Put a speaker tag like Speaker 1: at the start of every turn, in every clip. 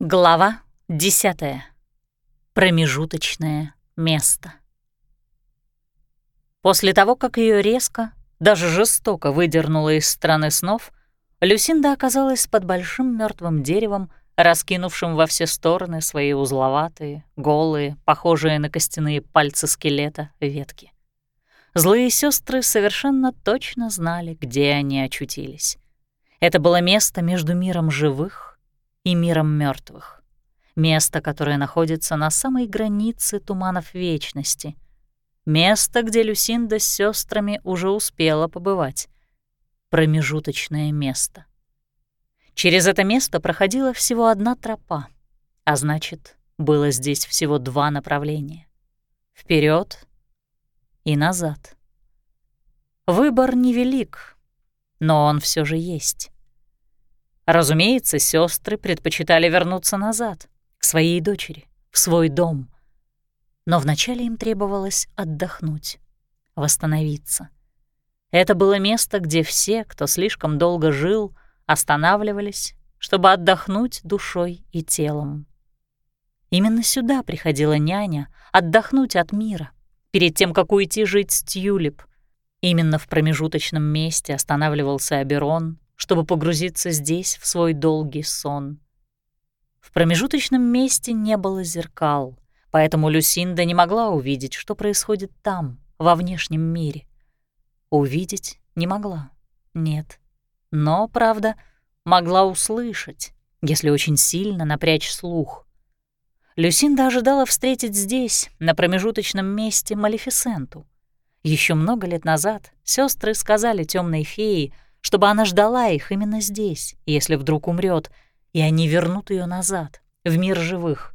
Speaker 1: Глава 10. Промежуточное место. После того, как ее резко, даже жестоко выдернуло из страны снов, Люсинда оказалась под большим мертвым деревом, раскинувшим во все стороны свои узловатые, голые, похожие на костяные пальцы скелета, ветки. Злые сестры совершенно точно знали, где они очутились. Это было место между миром живых и миром мертвых. Место, которое находится на самой границе туманов вечности. Место, где Люсинда с сестрами уже успела побывать. Промежуточное место. Через это место проходила всего одна тропа, а значит, было здесь всего два направления. вперед и назад. Выбор невелик, но он все же есть. Разумеется, сестры предпочитали вернуться назад, к своей дочери, в свой дом. Но вначале им требовалось отдохнуть, восстановиться. Это было место, где все, кто слишком долго жил, останавливались, чтобы отдохнуть душой и телом. Именно сюда приходила няня отдохнуть от мира, перед тем, как уйти жить с Тюлип. Именно в промежуточном месте останавливался Аберон, чтобы погрузиться здесь в свой долгий сон. В промежуточном месте не было зеркал, поэтому Люсинда не могла увидеть, что происходит там, во внешнем мире. Увидеть не могла, нет. Но, правда, могла услышать, если очень сильно напрячь слух. Люсинда ожидала встретить здесь, на промежуточном месте, Малефисенту. Еще много лет назад сестры сказали темной фее, чтобы она ждала их именно здесь, если вдруг умрет, и они вернут ее назад, в мир живых.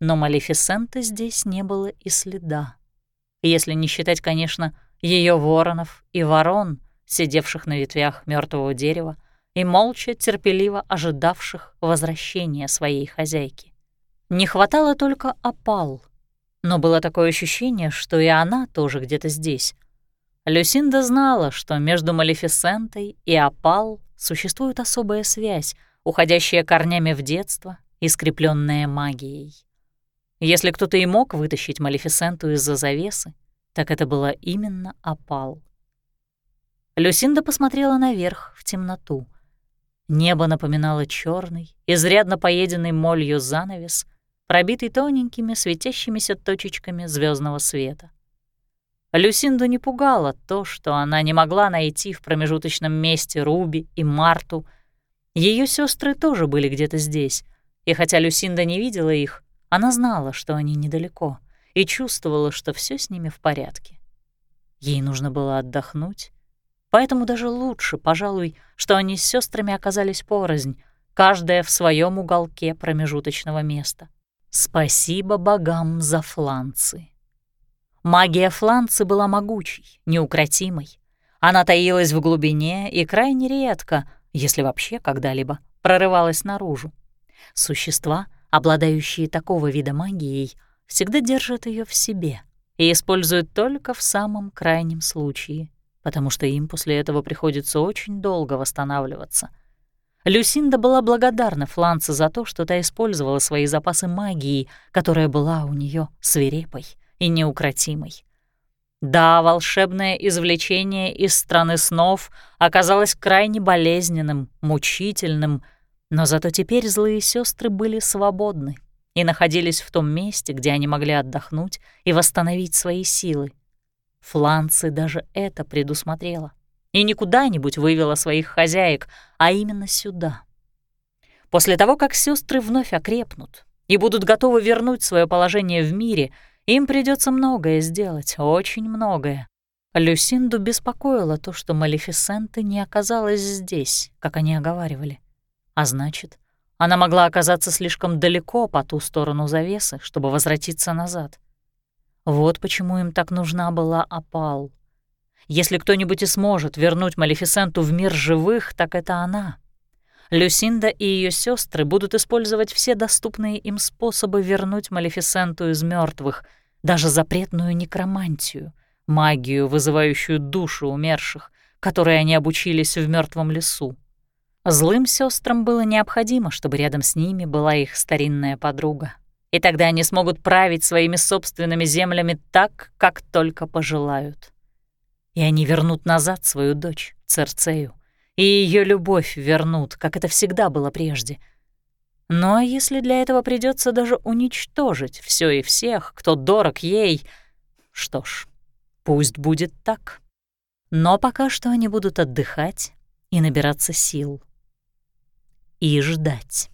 Speaker 1: Но Малефисенты здесь не было и следа. Если не считать, конечно, ее воронов и ворон, сидевших на ветвях мертвого дерева и молча, терпеливо ожидавших возвращения своей хозяйки. Не хватало только опал, но было такое ощущение, что и она тоже где-то здесь — Люсинда знала, что между Малефисентой и Апал существует особая связь, уходящая корнями в детство и скрепленная магией. Если кто-то и мог вытащить Малефисенту из-за завесы, так это была именно Апал. Люсинда посмотрела наверх, в темноту. Небо напоминало черный, изрядно поеденный молью занавес, пробитый тоненькими светящимися точечками звездного света. Люсинду не пугало то, что она не могла найти в промежуточном месте Руби и Марту. Ее сестры тоже были где-то здесь, и хотя Люсинда не видела их, она знала, что они недалеко, и чувствовала, что все с ними в порядке. Ей нужно было отдохнуть, поэтому даже лучше, пожалуй, что они с сестрами оказались порознь, каждая в своем уголке промежуточного места. Спасибо богам за фланцы. Магия Фланцы была могучей, неукротимой. Она таилась в глубине и крайне редко, если вообще когда-либо, прорывалась наружу. Существа, обладающие такого вида магией, всегда держат ее в себе и используют только в самом крайнем случае, потому что им после этого приходится очень долго восстанавливаться. Люсинда была благодарна Фланце за то, что та использовала свои запасы магии, которая была у нее свирепой — и неукротимой. Да, волшебное извлечение из страны снов оказалось крайне болезненным, мучительным, но зато теперь злые сестры были свободны и находились в том месте, где они могли отдохнуть и восстановить свои силы. Фланцы даже это предусмотрела и не куда-нибудь вывела своих хозяек, а именно сюда. После того, как сестры вновь окрепнут и будут готовы вернуть свое положение в мире — им придется многое сделать, очень многое. Люсинду беспокоило то, что Малефисенты не оказалась здесь, как они оговаривали. А значит, она могла оказаться слишком далеко по ту сторону завесы, чтобы возвратиться назад. Вот почему им так нужна была опал. Если кто-нибудь и сможет вернуть Малефисенту в мир живых, так это она. Люсинда и ее сестры будут использовать все доступные им способы вернуть Малефисенту из мертвых, даже запретную некромантию, магию, вызывающую душу умерших, которой они обучились в мертвом лесу. Злым сестрам было необходимо, чтобы рядом с ними была их старинная подруга. И тогда они смогут править своими собственными землями так, как только пожелают. И они вернут назад свою дочь, Церцею, и ее любовь вернут, как это всегда было прежде. Ну а если для этого придется даже уничтожить все и всех, кто дорог ей, что ж, пусть будет так. Но пока что они будут отдыхать и набираться сил. И ждать.